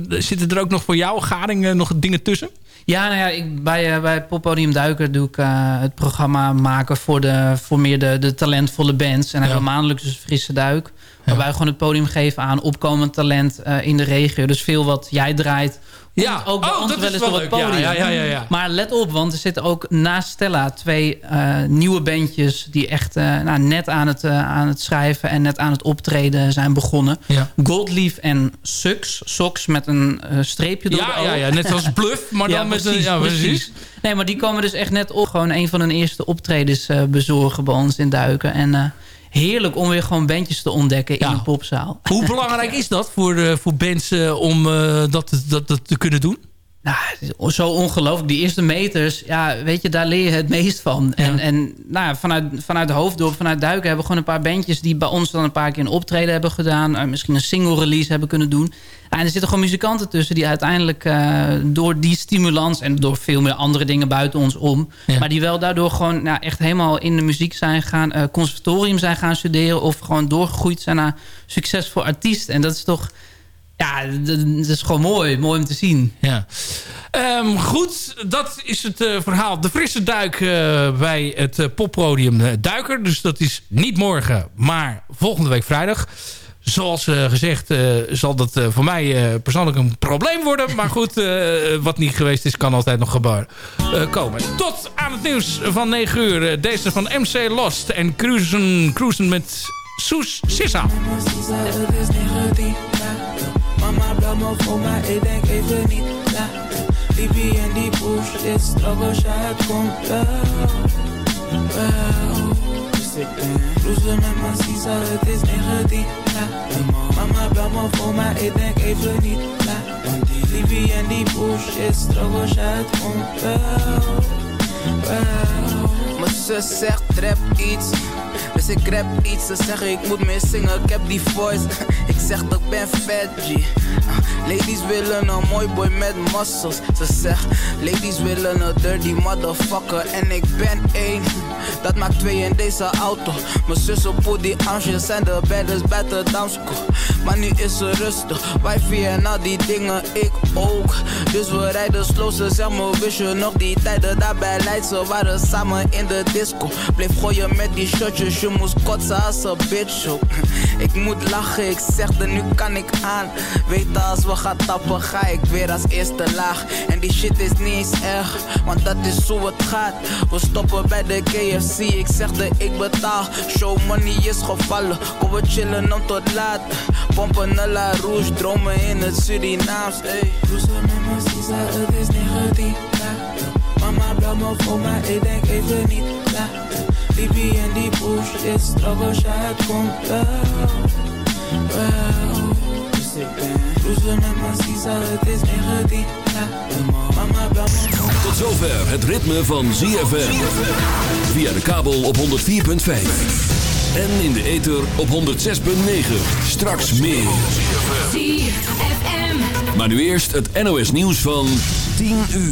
zitten er ook nog voor jou, Garing, eh, nog dingen tussen? Ja, nou ja, ik, bij, eh, bij Poppodium Duiker doe ik eh, het programma maken voor, de, voor meer de, de talentvolle bands. En dan hebben we maandelijks dus Frisse Duik. Waarbij we gewoon het podium geven aan opkomend talent eh, in de regio. Dus veel wat jij draait. Ja. ook bij Oh, ons dat wel is eens wel op het leuk. Podium. ja, ja, ja, ja. Maar let op, want er zitten ook naast Stella twee eh, nieuwe bandjes... die echt eh, nou, net aan het, eh, aan het schrijven en net aan het optreden zijn begonnen. Ja. Goldleaf en Sux. Socks met een streepje door Ja, ja, ja, net als Bluff, maar dan met een- ja, precies. Nee, maar die komen dus echt net op. Gewoon een van hun eerste optredens bezorgen bij ons in Duiken. En heerlijk om weer gewoon bandjes te ontdekken in een popzaal. Hoe belangrijk is dat voor, eh, voor bands eh, om eh, dat, dat, dat te kunnen doen? Nou, zo ongelooflijk. Die eerste meters, ja, weet je, daar leer je het meest van. En, en nou, vanuit, vanuit Hoofddorp, vanuit Duiken... hebben we gewoon een paar bandjes die bij ons dan een paar keer een optreden hebben gedaan. eh, misschien een single release hebben kunnen doen. En er zitten gewoon muzikanten tussen die uiteindelijk eh, door die stimulans... en door veel meer andere dingen buiten ons om... maar die wel daardoor gewoon nou, echt helemaal in de muziek zijn gaan... eh, conservatorium zijn gaan studeren... of gewoon doorgegroeid zijn naar succesvol artiest. En dat is toch... Ja, dat is gewoon mooi. Mooi om te zien. Ja. Ehm, goed, dat is het eh, verhaal. De frisse duik eh, bij het eh, poppodium Duiker. Dus dat is niet morgen, maar volgende week vrijdag. Zoals eh, gezegd eh, zal dat eh, voor mij eh, persoonlijk een probleem worden. Maar goed, eh, wat niet geweest is, kan altijd nog gebeuren, eh, komen. Tot aan het nieuws van 9 uur. Deze van MC Lost en Cruisen, cruisen met Soes Sissa. Mama bel me voor maar ik denk even niet na en die push, dit struggle shit komt wel Wel Dus ben met mijn het is 19 ja. Mama bel me voor maar ik denk even niet na push, dit struggle komt wel Mijn zus zegt trap iets. Dus ik rap iets, ze zeggen ik moet meer zingen, ik heb die voice. Ik zeg dat ik ben fat Ah, Ladies willen een mooi boy met muscles. Ze zegt, ladies willen een dirty motherfucker. En ik ben één, dat maakt twee in deze auto. Mijn zussen poe die anges zijn de bij de damschool Maar nu is ze rustig, wifi en al die dingen, ik ook. Dus we rijden slow, ze zeg me wist je nog die tijden. Daar Leidse Waren samen in de disco. Bleef gooien met die shotjes, je moest kotsen als een bitch Ik moet lachen, ik zeg er nu kan ik aan. Weet als we gaan tappen, ga ik weer als eerste laag. En die shit is niet eens erg, want dat is hoe het gaat. We stoppen bij de KFC, ik zeg de ik betaal. Show money is gevallen, kom we chillen om tot laat. Pompen naar La Rouge, dromen in het Surinaams. Ey. Cruisen met mijn Sisa, het is 19 ja. Voor maar ik denk even niet na Die B en die push, dit struggle shit komt wel Wel Dus ik ben cruisen met mijn Sisa, het is 19 ja. Mama bel me voor Tot zover het ritme van ZFM. Via de kabel op 104.5. En in de ether op 106.9. Straks meer. ZFM. Maar nu eerst het NOS nieuws van 10 uur.